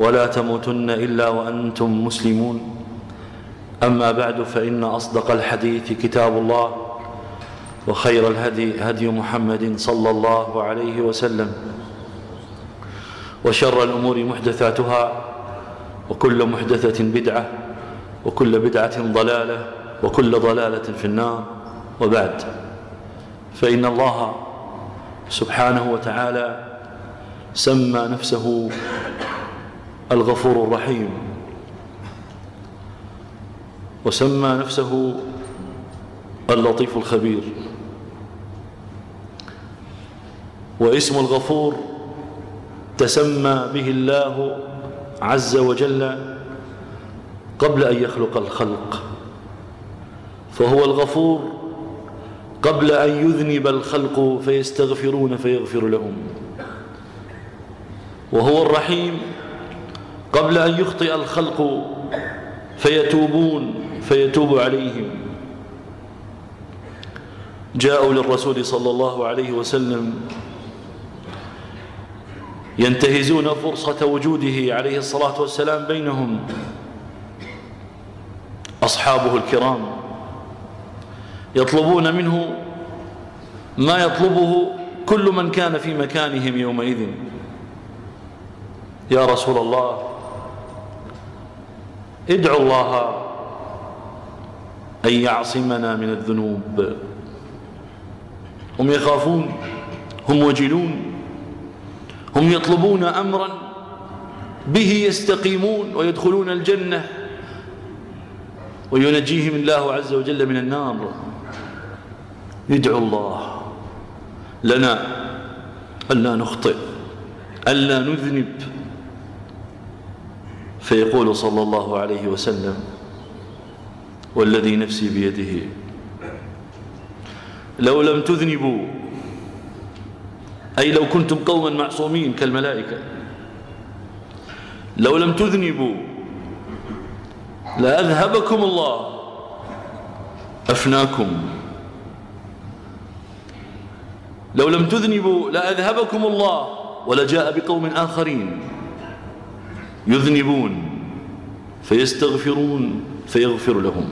ولا تموتن إلا وأنتم مسلمون. أما بعد فإن أصدق الحديث كتاب الله وخير الهدي هدي محمد صلى الله عليه وسلم وشر الأمور محدثاتها وكل محدثة بدعة وكل بدعة ضلالة وكل ضلالة في النار. وبعد فإن الله سبحانه وتعالى سمى نفسه الغفور الرحيم. وسمى نفسه اللطيف الخبير. واسم الغفور تسمى به الله عز وجل قبل أن يخلق الخلق. فهو الغفور قبل أن يذنب الخلق فيستغفرون فيغفر لهم. وهو الرحيم قبل أن يخطئ الخلق فيتوبون فيتوب عليهم. جاءوا للرسول صلى الله عليه وسلم ينتهزون فرصة وجوده عليه الصلاة والسلام بينهم. أصحابه الكرام يطلبون منه ما يطلبه كل من كان في مكانهم يومئذ. يا رسول الله ادعوا الله أن يعصمنا من الذنوب. هم يخافون هم وجلون هم يطلبون أمرا. به يستقيمون ويدخلون الجنة. وينجيهم الله عز وجل من النار. ندعو الله لنا ألا نخطئ ألا نذنب. فيقول صلى الله عليه وسلم والذي نفسي بيده. لو لم تذنبوا أي لو كنتم قوما معصومين كالملائكة لو لم تذنبوا لأذهبكم الله أفناكم. لو لم تذنبوا لأذهبكم الله ولجاء بقوم آخرين. يذنبون فيستغفرون فيغفر لهم.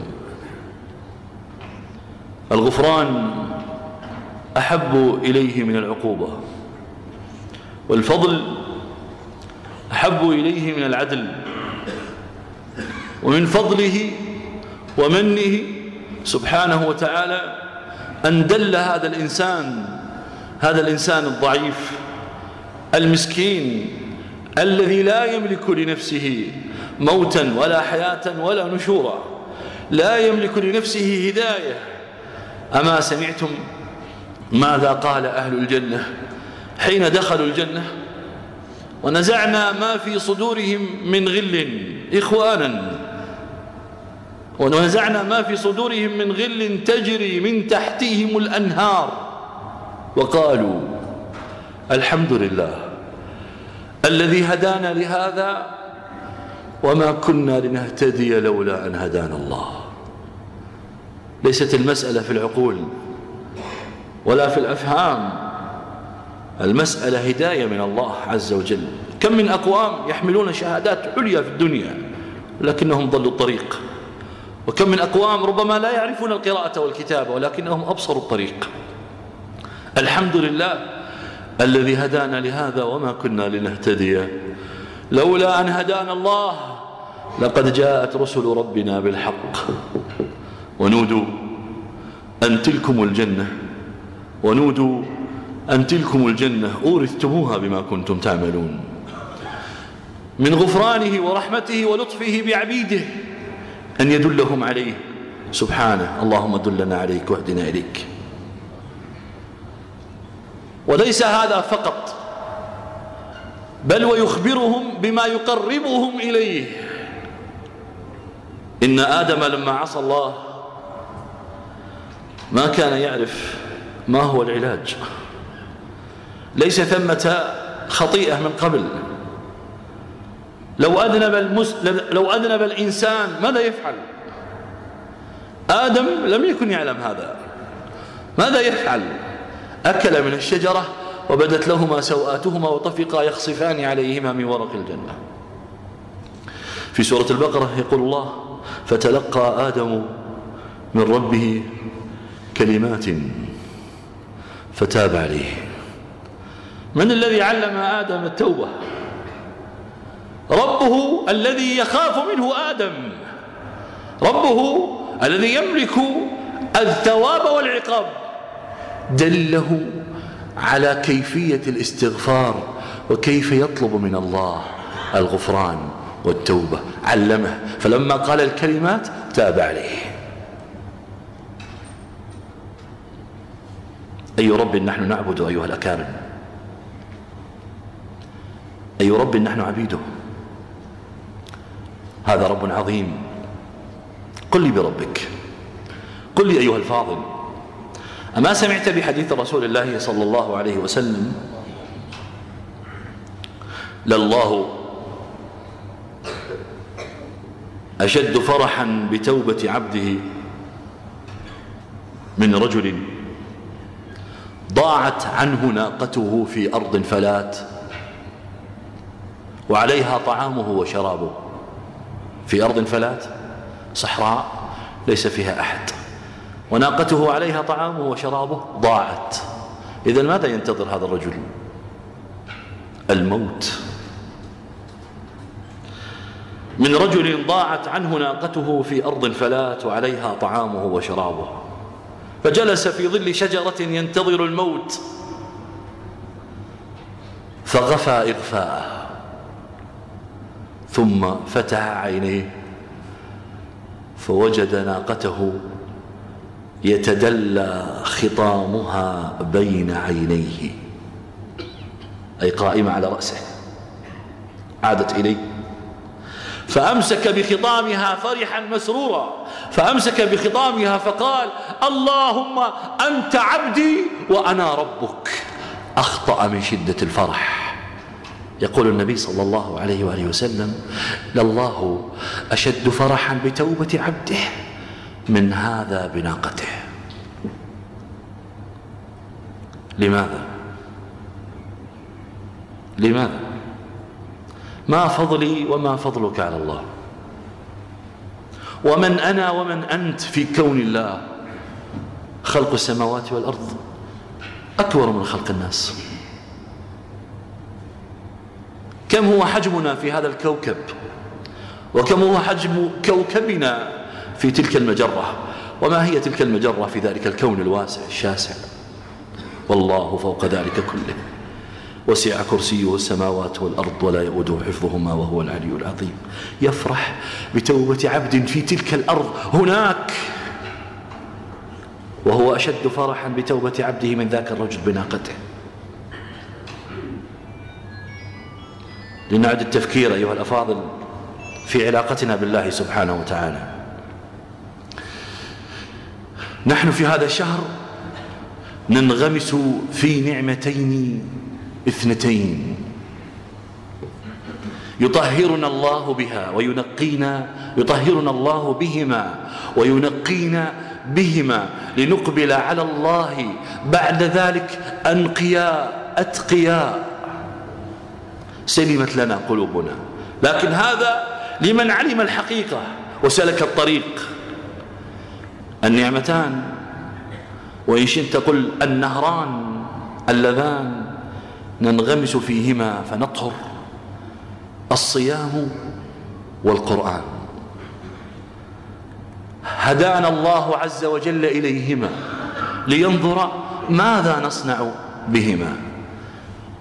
الغفران أحب إليه من العقوبة والفضل أحب إليه من العدل. ومن فضله ومنه سبحانه وتعالى أن دل هذا الإنسان هذا الإنسان الضعيف المسكين الذي لا يملك لنفسه موتا ولا حياة ولا نشورا. لا يملك لنفسه هداية. أما سمعتم ماذا قال أهل الجنة حين دخلوا الجنة؟ ونزعنا ما في صدورهم من غل إخوانا. ونزعنا ما في صدورهم من غل تجري من تحتهم الأنهار. وقالوا الحمد لله الذي هدانا لهذا وما كنا لنهتدي لولا أن هدانا الله. ليست المسألة في العقول ولا في الأفهام. المسألة هداية من الله عز وجل. كم من أقوام يحملون شهادات عليا في الدنيا لكنهم ضلوا الطريق. وكم من أقوام ربما لا يعرفون القراءة والكتابة ولكنهم أبصروا الطريق. الحمد لله الذي هدانا لهذا وما كنا لنهتدي. لولا أن هدانا الله لقد جاءت رسل ربنا بالحق. ونودوا أن تلكم الجنة ونودوا أن تلكم الجنة. أورثتموها بما كنتم تعملون. من غفرانه ورحمته ولطفه بعبيده أن يدلهم عليه. سبحانه اللهم دلنا عليك واهدنا إليك. وليس هذا فقط بل ويخبرهم بما يقربهم إليه. إن آدم لما عصى الله ما كان يعرف ما هو العلاج. ليس ثمة خطيئة من قبل. لو أذنب, المس... لو أذنب الإنسان ماذا يفعل؟ آدم لم يكن يعلم هذا. ماذا يفعل؟ أكل من الشجرة وبدت لهما سوآتهما وطفقا يخصفان عليهما من ورق الجنة. في سورة البقرة يقول الله فتلقى آدم من ربه كلمات فتاب عليه. من الذي علم آدم التوبة؟ ربه الذي يخاف منه آدم. ربه الذي يملك الثواب والعقاب. دله على كيفية الاستغفار وكيف يطلب من الله الغفران والتوبة. علمه. فلما قال الكلمات تاب عليه. أي رب نحن نعبد أيها الأكارم؟ أي رب نحن عبيده؟ هذا رب عظيم. قل لي بربك. قل لي أيها الفاضل. أما سمعت بحديث رسول الله صلى الله عليه وسلم لله أشد فرحا بتوبة عبده من رجل ضاعت عنه ناقته في أرض فلات وعليها طعامه وشرابه في أرض فلات صحراء ليس فيها أحد وناقته عليها طعامه وشرابه ضاعت. إذا ماذا ينتظر هذا الرجل؟ الموت. من رجل ضاعت عنه ناقته في أرض فلات وعليها طعامه وشرابه. فجلس في ظل شجرة ينتظر الموت. فغفى إغفاءه. ثم فتح عينيه. فوجد ناقته يتدلى خطامها بين عينيه. أي قائمة على رأسه. عادت إليه. فأمسك بخطامها فرحا مسرورا. فأمسك بخطامها فقال اللهم أنت عبدي وأنا ربك. أخطأ من شدة الفرح. يقول النبي صلى الله عليه وآله وسلم لله أشد فرحا بتوبة عبده. من هذا بناقته. لماذا؟ لماذا؟ ما فضلي وما فضلك على الله. ومن أنا ومن أنت في كون الله. خلق السماوات والأرض. أكبر من خلق الناس. كم هو حجمنا في هذا الكوكب؟ وكم هو حجم كوكبنا؟ في تلك المجرة. وما هي تلك المجرة في ذلك الكون الواسع الشاسع؟ والله فوق ذلك كله. وسع كرسيه السماوات والأرض ولا يؤوده حفظهما وهو العلي العظيم. يفرح بتوبة عبد في تلك الأرض هناك. وهو أشد فرحا بتوبة عبده من ذاك الرجل بناقته. لنعد التفكير أيها الأفاضل في علاقتنا بالله سبحانه وتعالى. نحن في هذا الشهر ننغمس في نعمتين اثنتين. يطهرنا الله بها وينقينا يطهرنا الله بهما وينقينا بهما لنقبل على الله بعد ذلك أنقياء أتقياء. سلمت لنا قلوبنا. لكن هذا لمن علم الحقيقة وسلك الطريق. النعمتان. وإن شئت قل النهران اللذان. ننغمس فيهما فنطهر الصيام والقرآن. هدانا الله عز وجل إليهما لينظر ماذا نصنع بهما.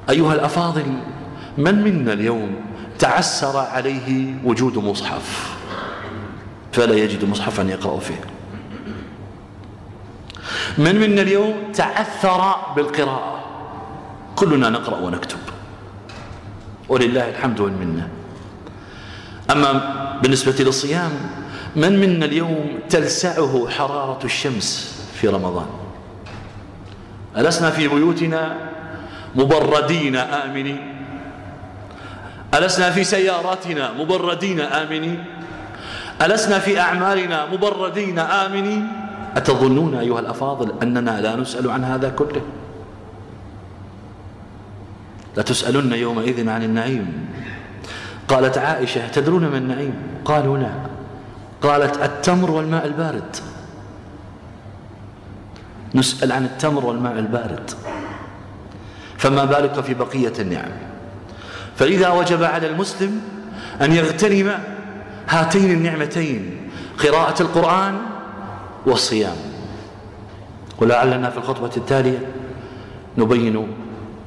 أيها الأفاضل من منا اليوم تعسر عليه وجود مصحف؟ فلا يجد مصحفا يقرأ فيه. من منا اليوم تعثر بالقراءة. كلنا نقرأ ونكتب. ولله الحمد والمنة أما بالنسبة للصيام من منا اليوم تلسعه حرارة الشمس في رمضان؟ ألسنا في بيوتنا مبردين آمنين؟ ألسنا في سياراتنا مبردين آمنين؟ ألسنا في أعمالنا مبردين آمنين؟ أتظنون أيها الأفاضل أننا لا نسأل عن هذا كله؟ لتسألن يومئذ عن النعيم. قالت عائشة تدرون ما النعيم؟ قالوا لا. قالت التمر والماء البارد. نسأل عن التمر والماء البارد. فما بالك في بقية النعم؟ فإذا وجب على المسلم أن يغتنم هاتين النعمتين قراءة القرآن والصيام ولعلنا في الخطبة التالية نبين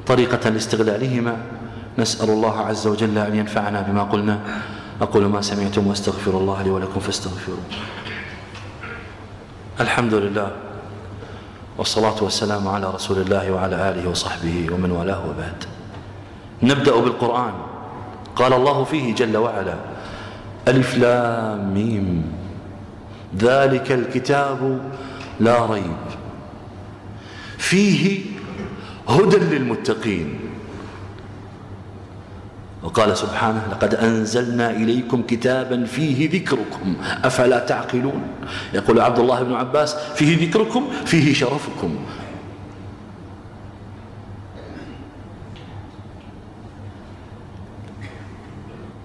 طريقة لاستغلالهما. نسأل الله عز وجل أن ينفعنا بما قلنا. أقول ما سمعتم واستغفر الله لي ولكم فاستغفروه. الحمد لله والصلاة والسلام على رسول الله وعلى آله وصحبه ومن والاه وبعد. نبدأ بالقرآن. قال الله فيه جل وعلا ألف لام ميم. ذلك الكتاب لا ريب. فيه هدى للمتقين. وقال سبحانه لقد أنزلنا إليكم كتابا فيه ذكركم. أفلا تعقلون؟ يقول عبد الله بن عباس فيه ذكركم فيه شرفكم.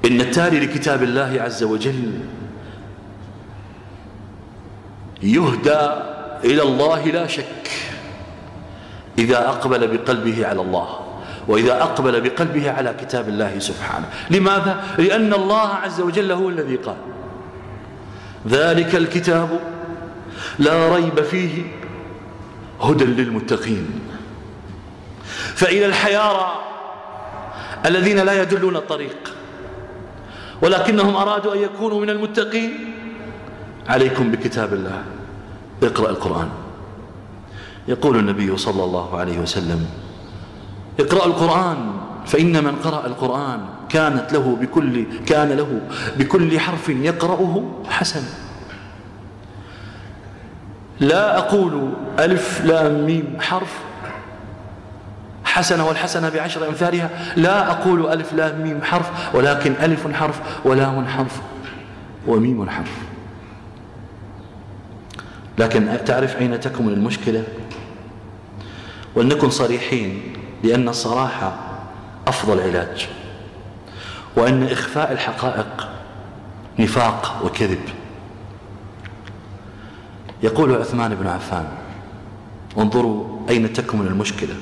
إن التالي لكتاب الله عز وجل يهدى إلى الله لا شك. إذا أقبل بقلبه على الله وإذا أقبل بقلبه على كتاب الله سبحانه. لماذا؟ لأن الله عز وجل هو الذي قال ذلك الكتاب لا ريب فيه هدى للمتقين. فإلى الحيارى الذين لا يدلون الطريق ولكنهم أرادوا أن يكونوا من المتقين. عليكم بكتاب الله. اقرأ القرآن. يقول النبي صلى الله عليه وسلم اقرأ القرآن فإن من قرأ القرآن كانت له بكل كان له بكل حرف يقرأه حسن. لا أقول ألف لام ميم حرف حسنة والحسنة بعشر أمثالها. لا أقول ألف لام ميم حرف ولكن ألف حرف ولام حرف وميم حرف. لكن تعرف أين تكمن المشكلة؟ ولنكن صريحين لأن الصراحة أفضل علاج وأن إخفاء الحقائق نفاق وكذب. يقول عثمان بن عفان انظروا أين تكمن المشكلة.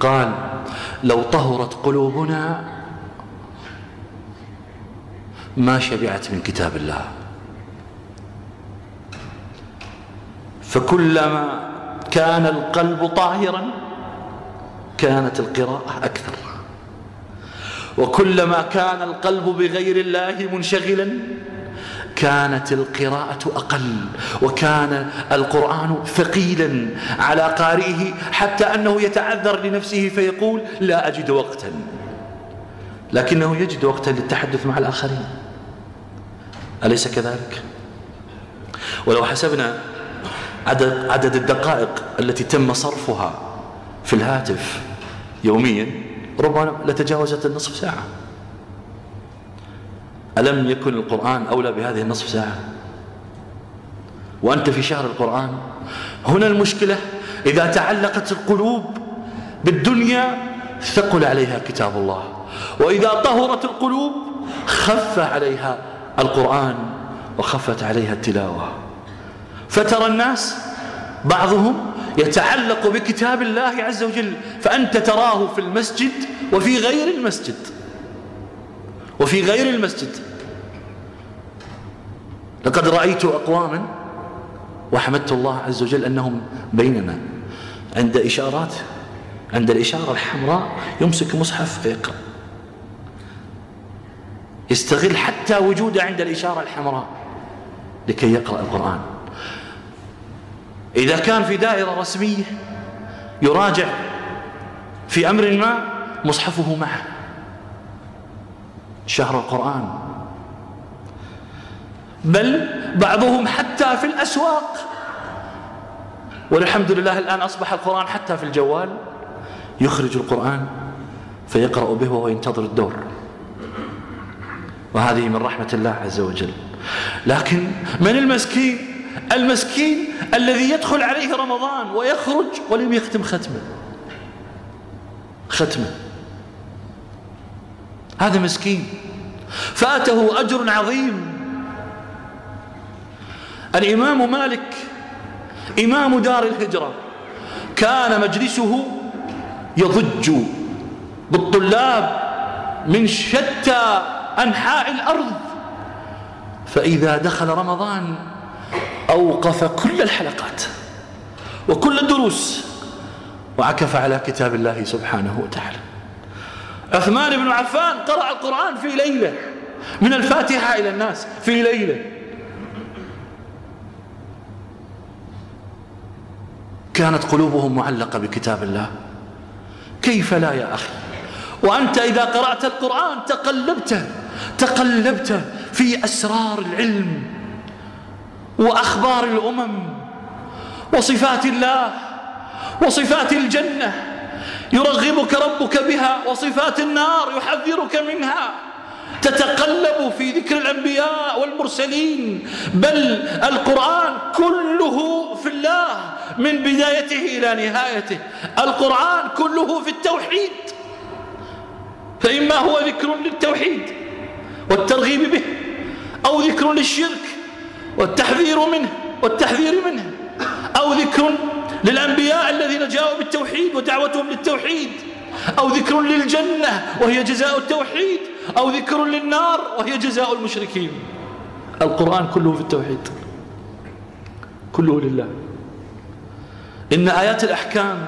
قال لو طهرت قلوبنا ما شبعت من كتاب الله. فكلما كان القلب طاهرا كانت القراءة أكثر. وكلما كان القلب بغير الله منشغلا كانت القراءة أقل. وكان القرآن ثقيلا على قارئه حتى أنه يتعذر لنفسه فيقول لا أجد وقتا. لكنه يجد وقتا للتحدث مع الآخرين. أليس كذلك؟ ولو حسبنا عدد, عدد الدقائق التي تم صرفها في الهاتف يوميا ربما لتجاوزت النصف ساعة. ألم يكن القرآن أولى بهذه النصف ساعة؟ وأنت في شهر القرآن. هنا المشكلة إذا تعلقت القلوب بالدنيا ثقل عليها كتاب الله. وإذا طهرت القلوب خف عليها القرآن وخفت عليها التلاوة. فترى الناس بعضهم يتعلق بكتاب الله عز وجل فأنت تراه في المسجد وفي غير المسجد. وفي غير المسجد. لقد رأيت أقواما وحمدت الله عز وجل أنهم بيننا. عند إشارات عند الإشارة الحمراء يمسك مصحف فيقرأ. يستغل حتى وجوده عند الإشارة الحمراء لكي يقرأ القرآن. إذا كان في دائرة رسمية يراجع في أمر ما مصحفه معه. شهر القرآن. بل بعضهم حتى في الأسواق. والحمد لله الآن أصبح القرآن حتى في الجوال. يخرج القرآن فيقرأ به وهو ينتظر الدور. وهذه من رحمة الله عز وجل. لكن من المسكين؟ المسكين الذي يدخل عليه رمضان ويخرج ولم يختم ختمه. ختمه. هذا مسكين. فاته أجر عظيم. الإمام مالك إمام دار الهجرة كان مجلسه يضج بالطلاب من شتى أنحاء الأرض. فإذا دخل رمضان أوقف كل الحلقات وكل الدروس وعكف على كتاب الله سبحانه وتعالى. عثمان بن عفان قرأ القرآن في ليلة من الفاتحة إلى الناس في ليلة. كانت قلوبهم معلقة بكتاب الله. كيف لا يا أخي؟ وأنت إذا قرأت القرآن تقلبت تقلبت في أسرار العلم. وأخبار الأمم وصفات الله وصفات الجنة يرغبك ربك بها وصفات النار يحذرك منها تتقلب في ذكر الأنبياء والمرسلين بل القرآن كله في الله من بدايته إلى نهايته القرآن كله في التوحيد فإما هو ذكر للتوحيد والترغيب به أو ذكر للشرك والتحذير منه والتحذير منه. أو ذكر للأنبياء الذين جاءوا بالتوحيد ودعوتهم للتوحيد. أو ذكر للجنة وهي جزاء التوحيد. أو ذكر للنار وهي جزاء المشركين. القرآن كله في التوحيد. كله لله. إن آيات الأحكام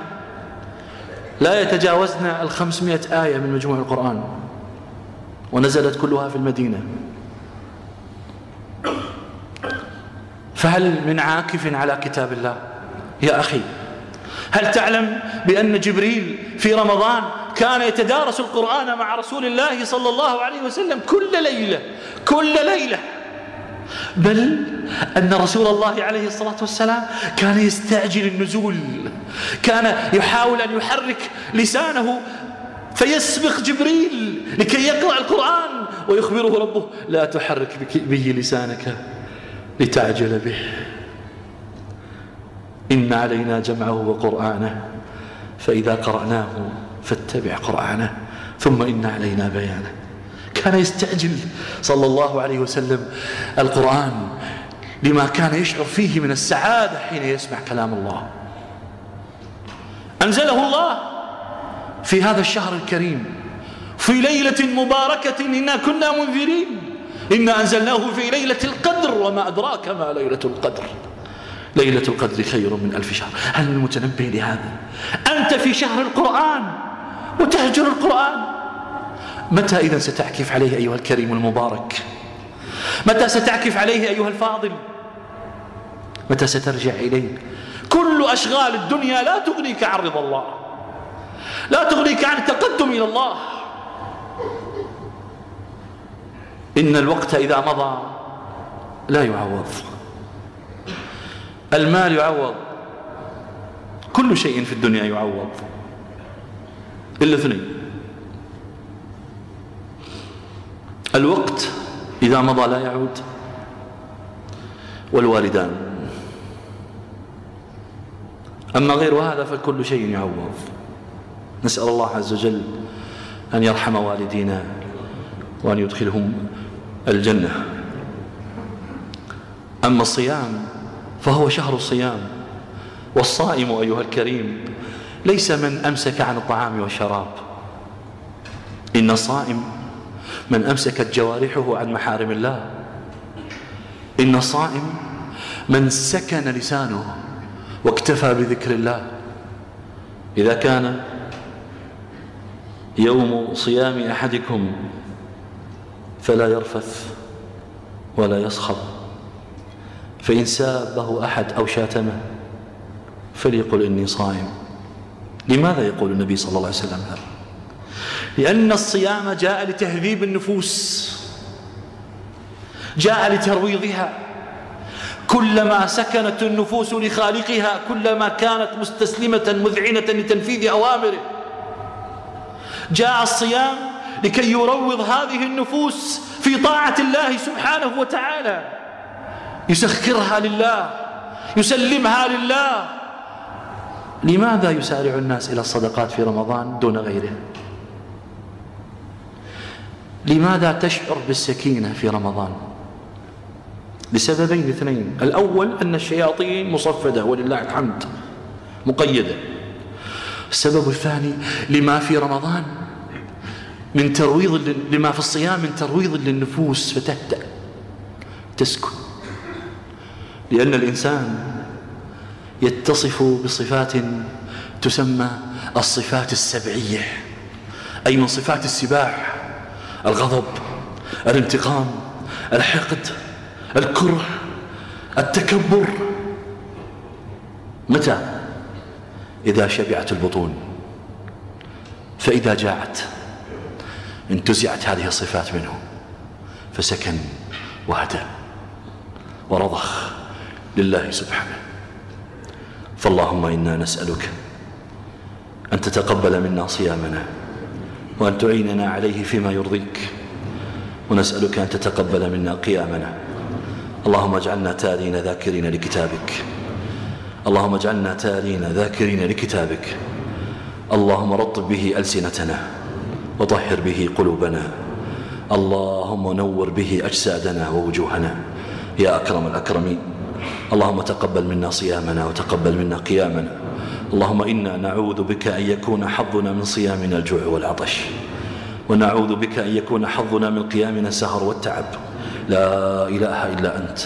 لا يتجاوزن الخمسمائة آية من مجموع القرآن. ونزلت كلها في المدينة. فهل من عاكف على كتاب الله؟ يا أخي هل تعلم بأن جبريل في رمضان كان يتدارس القرآن مع رسول الله صلى الله عليه وسلم كل ليلة كل ليلة؟ بل أن رسول الله عليه الصلاة والسلام كان يستعجل النزول كان يحاول أن يحرك لسانه فيسبق جبريل لكي يقرأ القرآن ويخبره ربه لا تحرك به لسانك. لتعجل به. إن علينا جمعه وقرآنه فإذا قرأناه فاتبع قرآنه ثم إن علينا بيانه. كان يستعجل صلى الله عليه وسلم القرآن لما كان يشعر فيه من السعادة حين يسمع كلام الله. أنزله الله في هذا الشهر الكريم في ليلة مباركة إنا كنا منذرين. إنا أنزلناه في ليلة القدر وما أدراك ما ليلة القدر. ليلة القدر خير من ألف شهر. هل المتنبه لهذا؟ أنت في شهر القرآن وتهجر القرآن. متى إذا ستعكف عليه أيها الكريم المبارك؟ متى ستعكف عليه أيها الفاضل؟ متى سترجع إليه؟ كل أشغال الدنيا لا تغنيك عن رضا الله لا تغنيك عن التقدم إلى الله. إن الوقت إذا مضى لا يعوض. المال يعوض. كل شيء في الدنيا يعوض. إلا اثنين. الوقت إذا مضى لا يعود. والوالدان. أما غير هذا فكل شيء يعوض. نسأل الله عز وجل أن يرحم والدينا وأن يدخلهم الجنة. أما الصيام فهو شهر الصيام. والصائم أيها الكريم ليس من أمسك عن الطعام والشراب. إن الصائم من أمسكت جوارحه عن محارم الله. إن الصائم من سكن لسانه واكتفى بذكر الله. إذا كان يوم صيام أحدكم فلا يرفث ولا يصخب فإن سابه أحد أو شاتمه فليقل إني صائم. لماذا يقول النبي صلى الله عليه وسلم هذا؟ لأن الصيام جاء لتهذيب النفوس جاء لترويضها. كلما سكنت النفوس لخالقها كلما كانت مستسلمة مذعنة لتنفيذ أوامره جاء الصيام لكي يروض هذه النفوس في طاعة الله سبحانه وتعالى. يسخرها لله يسلمها لله. لماذا يسارع الناس إلى الصدقات في رمضان دون غيره؟ لماذا تشعر بالسكينة في رمضان؟ لسببين اثنين. الأول أن الشياطين مصفدة ولله الحمد مقيدة. السبب الثاني لما في رمضان من ترويض لما في الصيام من ترويض للنفوس فتهدأ تسكن. لأن الإنسان يتصف بصفات تسمى الصفات السبعية أي من صفات السباع الغضب الانتقام الحقد الكره التكبر. متى؟ إذا شبعت البطون. فإذا جاعت. انتزعت هذه الصفات منه. فسكن وهدى ورضخ لله سبحانه. فاللهم إنا نسألك أن تتقبل منا صيامنا وأن تعيننا عليه فيما يرضيك. ونسألك أن تتقبل منا قيامنا. اللهم اجعلنا تالين ذاكرين لكتابك. اللهم اجعلنا تالين ذاكرين لكتابك. اللهم رطب به ألسنتنا. وطهر به قلوبنا. اللهم نور به أجسادنا ووجوهنا. يا أكرم الأكرمين. اللهم تقبل منا صيامنا وتقبل منا قيامنا. اللهم إنا نعوذ بك أن يكون حظنا من صيامنا الجوع والعطش. ونعوذ بك أن يكون حظنا من قيامنا السهر والتعب. لا إله إلا أنت.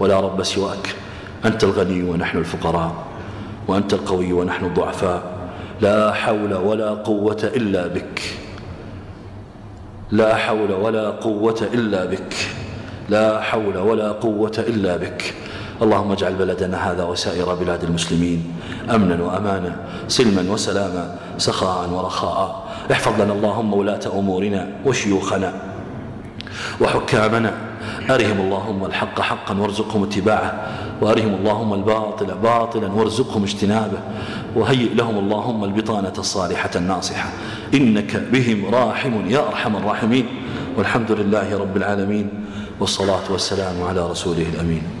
ولا رب سواك. أنت الغني ونحن الفقراء. وأنت القوي ونحن الضعفاء. لا حول ولا قوة إلا بك. لا حول ولا قوة إلا بك. لا حول ولا قوة إلا بك. اللهم اجعل بلدنا هذا وسائر بلاد المسلمين أمنا وأمانا سلما وسلاما سخاء ورخاء. احفظ لنا اللهم ولاة أمورنا وشيوخنا وحكامنا. أرهم اللهم الحق حقا وارزقهم اتباعه وأرهم اللهم الباطل باطلا وارزقهم اجتنابه وهيئ لهم اللهم البطانة الصالحة الناصحة. إنك بهم راحم يا أرحم الراحمين. والحمد لله رب العالمين والصلاة والسلام على رسوله الأمين.